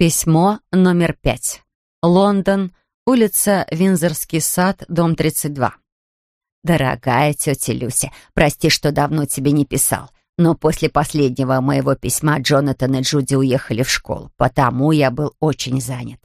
Письмо номер пять. Лондон, улица Винзорский сад, дом 32. «Дорогая тетя Люся, прости, что давно тебе не писал, но после последнего моего письма Джонатан и Джуди уехали в школу, потому я был очень занят.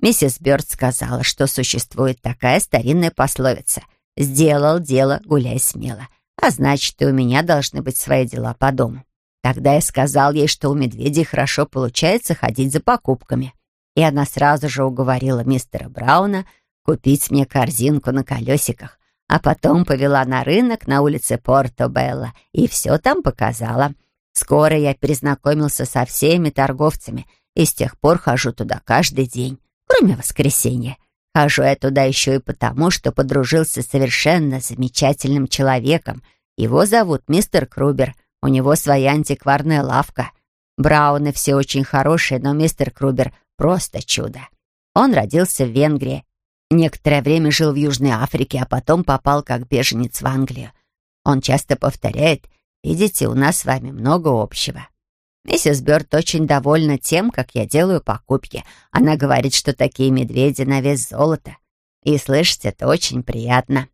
Миссис Бёрд сказала, что существует такая старинная пословица «Сделал дело, гуляй смело», а значит, и у меня должны быть свои дела по дому. Тогда я сказал ей, что у медведей хорошо получается ходить за покупками. И она сразу же уговорила мистера Брауна купить мне корзинку на колесиках, а потом повела на рынок на улице Порто-Белла и все там показала. Скоро я перезнакомился со всеми торговцами и с тех пор хожу туда каждый день, кроме воскресенья. Хожу я туда еще и потому, что подружился с совершенно замечательным человеком. Его зовут мистер Крубер — у него своя антикварная лавка. Брауны все очень хорошие, но мистер Крубер просто чудо. Он родился в Венгрии. Некоторое время жил в Южной Африке, а потом попал как беженец в Англию. Он часто повторяет, «Видите, у нас с вами много общего». Миссис Бёрд очень довольна тем, как я делаю покупки. Она говорит, что такие медведи на вес золота. И слышать это очень приятно.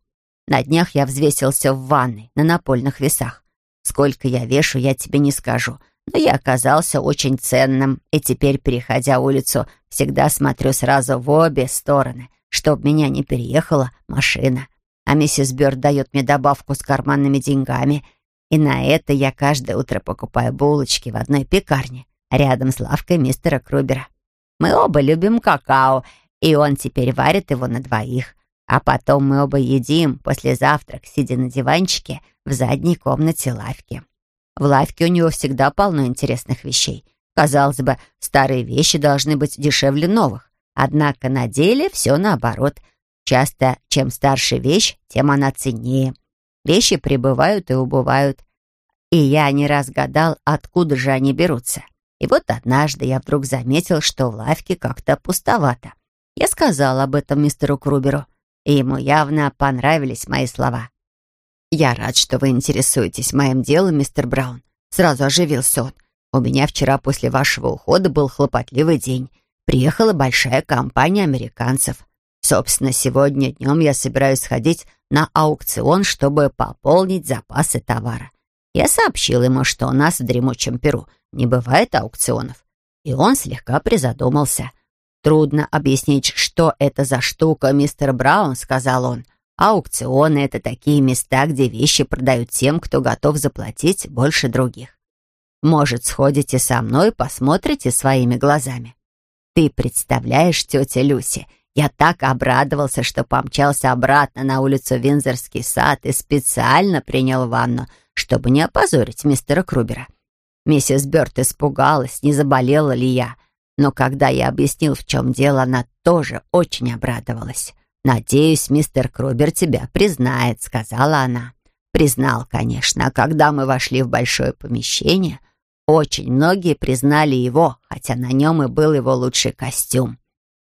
На днях я взвесился в ванной на напольных весах. Сколько я вешу, я тебе не скажу, но я оказался очень ценным, и теперь, переходя улицу, всегда смотрю сразу в обе стороны, чтобы меня не переехала машина. А миссис Бёрд дает мне добавку с карманными деньгами, и на это я каждое утро покупаю булочки в одной пекарне, рядом с лавкой мистера Крубера. Мы оба любим какао, и он теперь варит его на двоих. А потом мы оба едим после завтрак, сидя на диванчике в задней комнате лавки. В лавке у него всегда полно интересных вещей. Казалось бы, старые вещи должны быть дешевле новых. Однако на деле все наоборот. Часто, чем старше вещь, тем она ценнее. Вещи прибывают и убывают. И я не раз гадал, откуда же они берутся. И вот однажды я вдруг заметил, что в лавке как-то пустовато. Я сказал об этом мистеру Круберу и ему явно понравились мои слова. «Я рад, что вы интересуетесь моим делом, мистер Браун», — сразу оживился он. «У меня вчера после вашего ухода был хлопотливый день. Приехала большая компания американцев. Собственно, сегодня днем я собираюсь сходить на аукцион, чтобы пополнить запасы товара. Я сообщил ему, что у нас в дремучем Перу не бывает аукционов, и он слегка призадумался — «Трудно объяснить, что это за штука, мистер Браун», — сказал он. «Аукционы — это такие места, где вещи продают тем, кто готов заплатить больше других. Может, сходите со мной, посмотрите своими глазами». «Ты представляешь, тетя Люси, я так обрадовался, что помчался обратно на улицу Винзорский сад и специально принял ванну, чтобы не опозорить мистера Крубера. Миссис Бёрд испугалась, не заболела ли я». Но когда я объяснил, в чем дело, она тоже очень обрадовалась. «Надеюсь, мистер Крубер тебя признает», — сказала она. Признал, конечно, а когда мы вошли в большое помещение, очень многие признали его, хотя на нем и был его лучший костюм.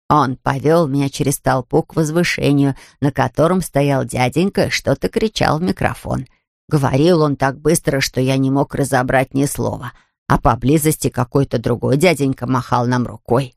Он повел меня через толпу к возвышению, на котором стоял дяденька и что-то кричал в микрофон. Говорил он так быстро, что я не мог разобрать ни слова — а поблизости какой-то другой дяденька махал нам рукой.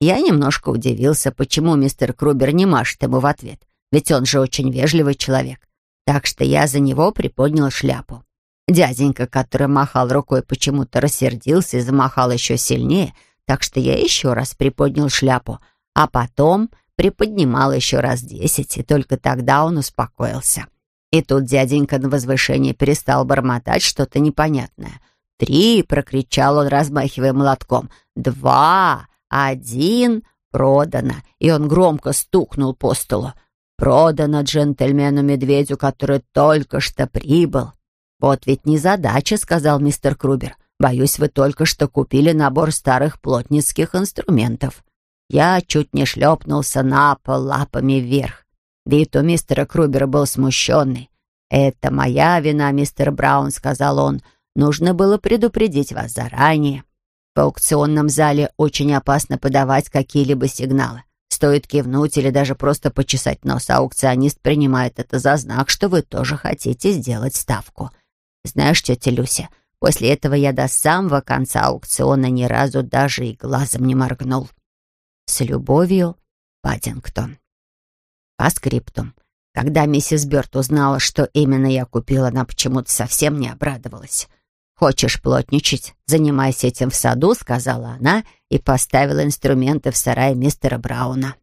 Я немножко удивился, почему мистер Крубер не машет ему в ответ, ведь он же очень вежливый человек. Так что я за него приподнял шляпу. Дяденька, который махал рукой, почему-то рассердился и замахал еще сильнее, так что я еще раз приподнял шляпу, а потом приподнимал еще раз десять, и только тогда он успокоился. И тут дяденька на возвышении перестал бормотать что-то непонятное — «Три!» — прокричал он, размахивая молотком. «Два! Один! Продано!» И он громко стукнул по столу. «Продано джентльмену-медведю, который только что прибыл!» «Вот ведь незадача», — сказал мистер Крубер. «Боюсь, вы только что купили набор старых плотницких инструментов». Я чуть не шлепнулся на пол лапами вверх. Вид у мистера Крубера был смущенный. «Это моя вина, мистер Браун», — сказал он. Нужно было предупредить вас заранее. В аукционном зале очень опасно подавать какие-либо сигналы. Стоит кивнуть или даже просто почесать нос, а аукционист принимает это за знак, что вы тоже хотите сделать ставку. Знаешь, тетя Люся, после этого я до самого конца аукциона ни разу даже и глазом не моргнул. С любовью, Паддингтон. По скриптум. Когда миссис Бёрд узнала, что именно я купила, она почему-то совсем не обрадовалась. «Хочешь плотничать? Занимайся этим в саду», — сказала она и поставила инструменты в сарай мистера Брауна.